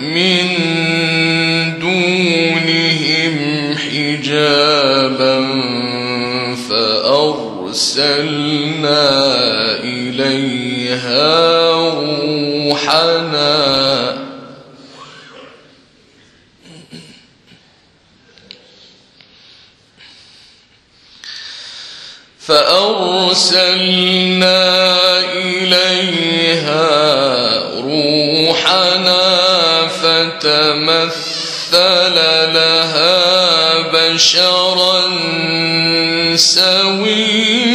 من دونهم حجابا فأرسلنا إليها روحنا. فأرسلنا إليها تمثل لها بشرا سويا.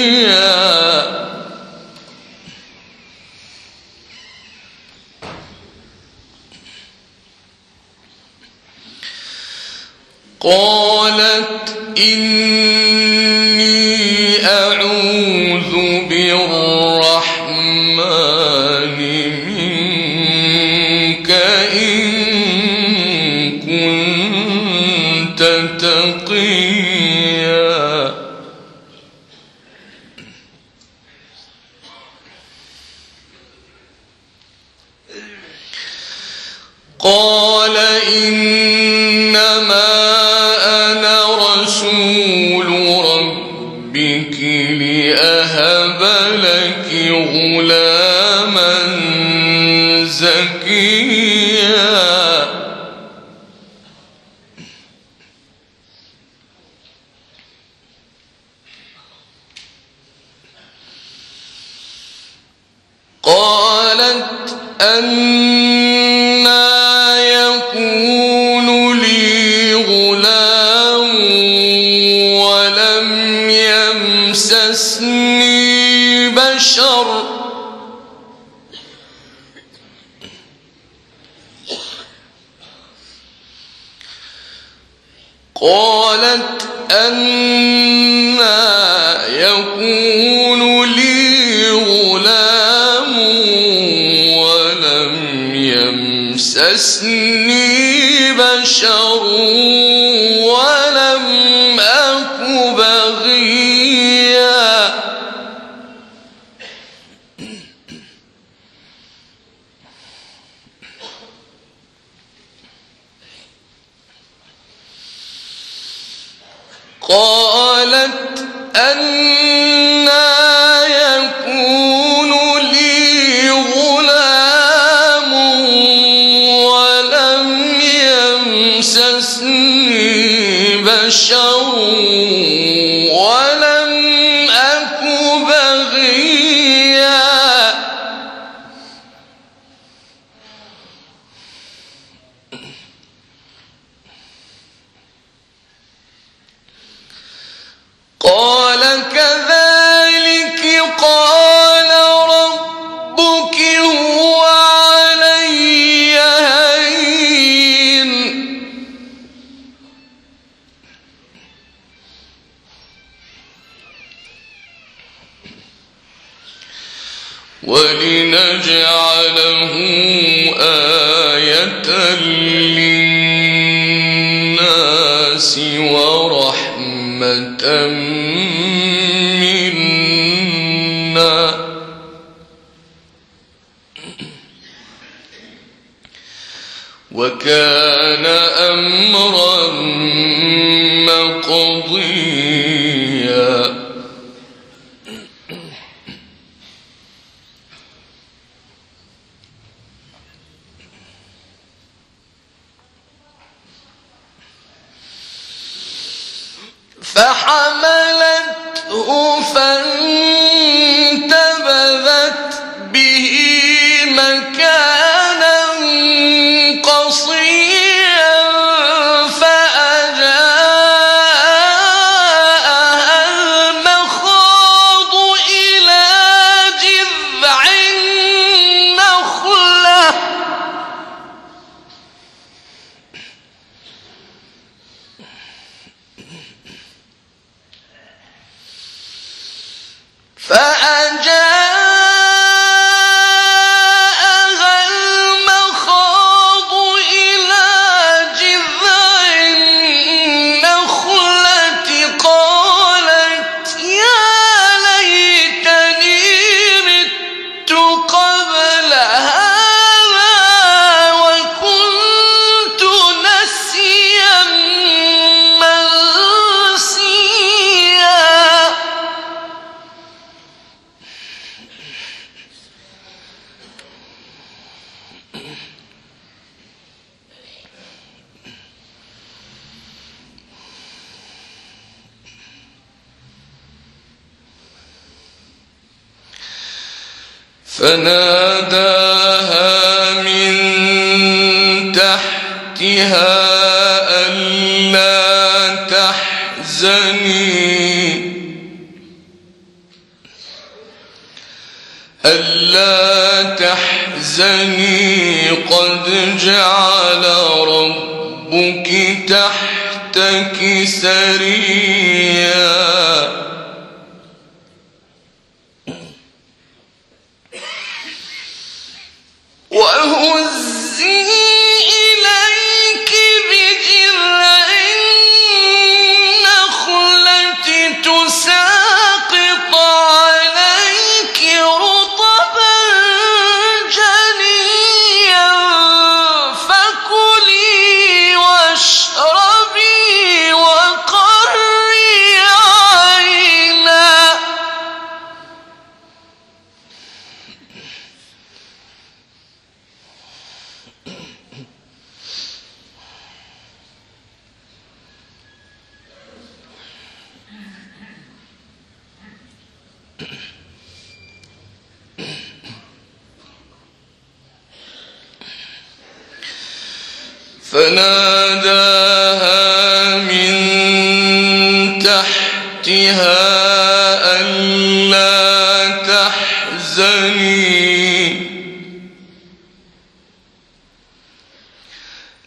قال أن يمسسني بشر ولنجعله آية للناس ورحمة منا وكان فحملته فانفلت فناداها من تحتها ألا تحزني. ألا تحزني. قد جعل ربك تحتك سريا فناداها من تحتها ألا تحزني.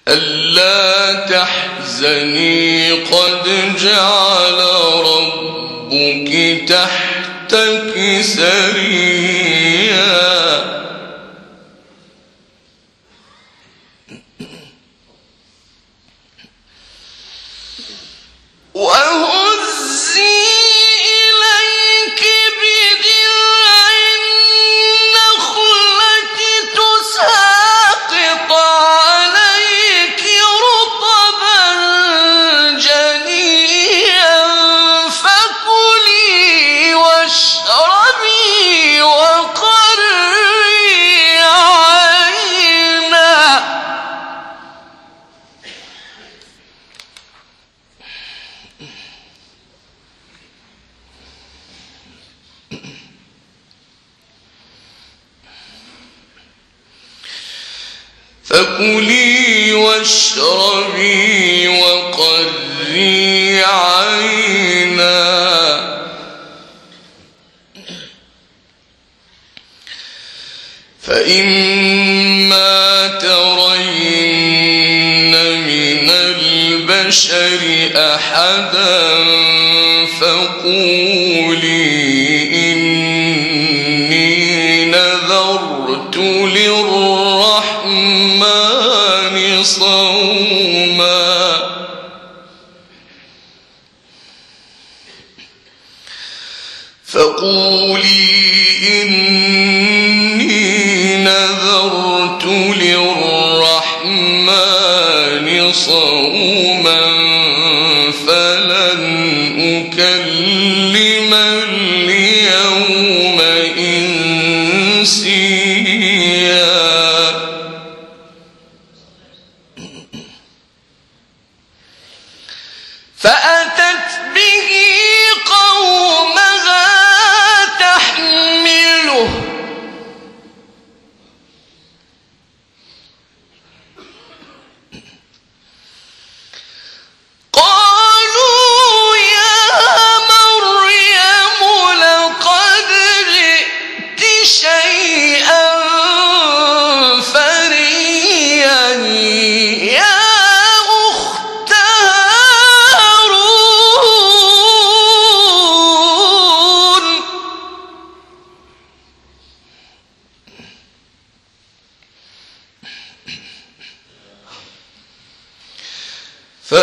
ألا تحزني. قد جعل ربك تحتك سبيلا. فكلي واشربي وقري عليك نذرت للرحمن صوما. فقول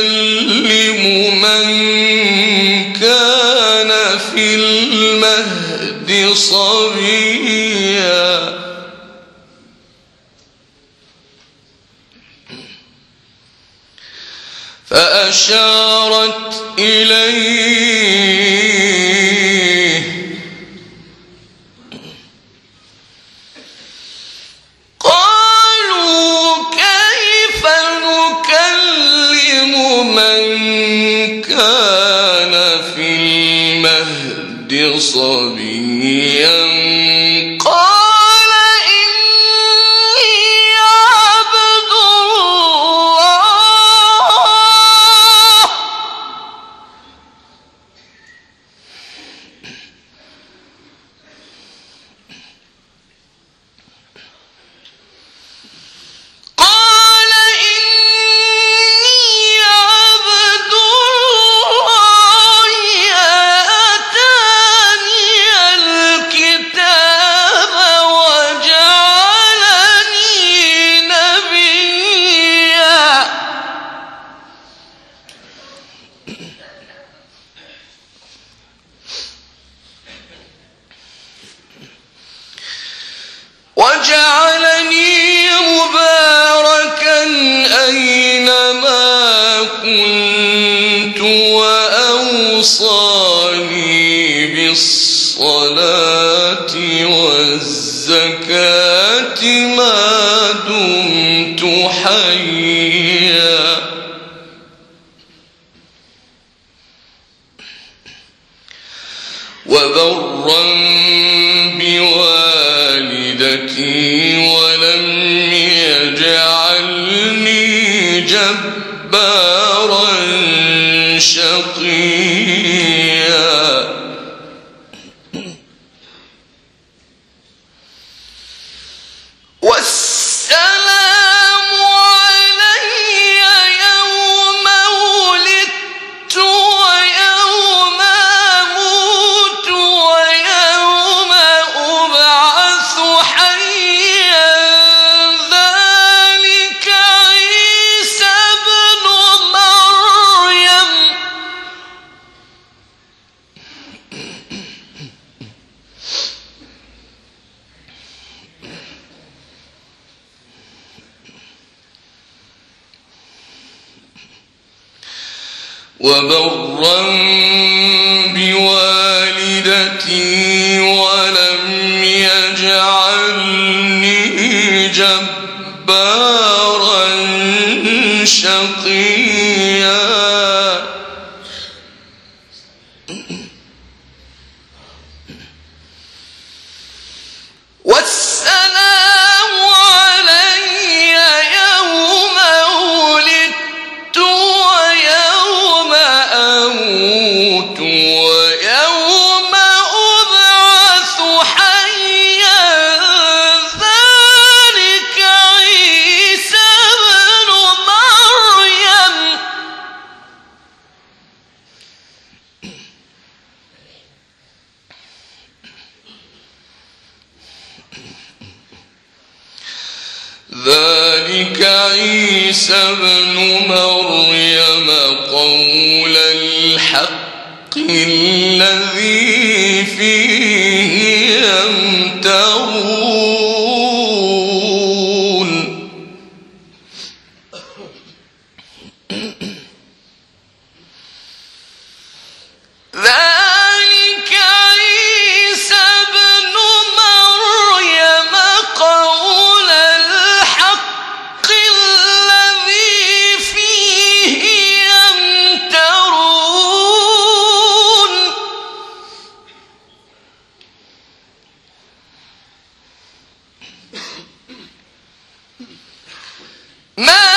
يكلم من كان في المهد صبيا. فأشارت إليه الصلاة والزكاة ما دمت حيا. وبرا بوالدتي وبرا قول الحق الذي فيه يموت میں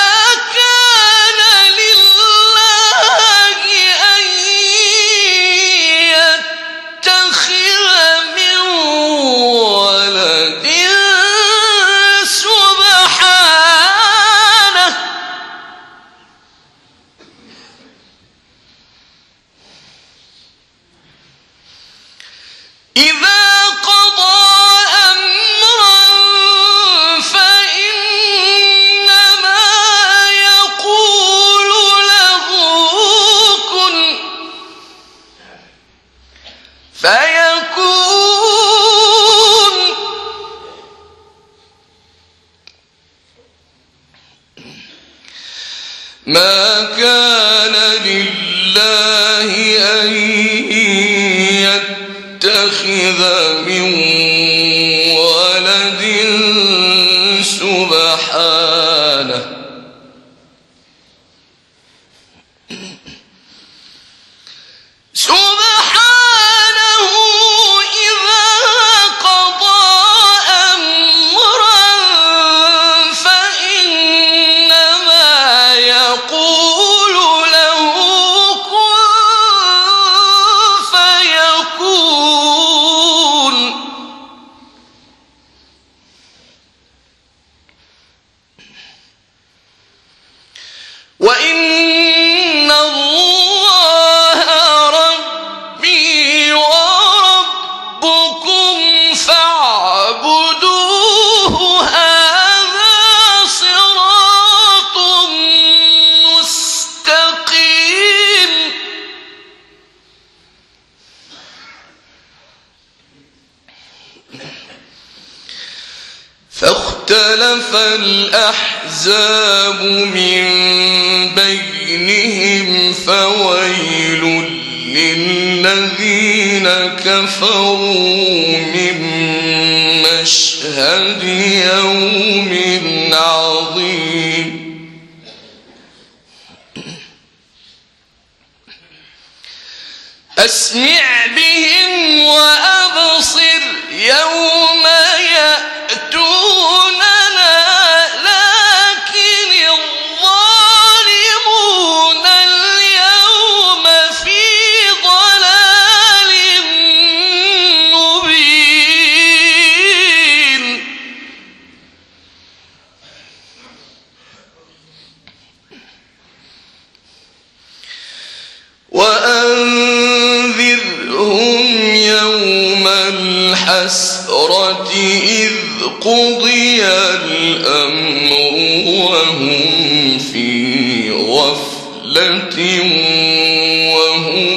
ما كان لله أن اختلف الأحزاب من بينهم فويل للذين كفروا من مشهد يوم عظيم. أسمع بهم وهم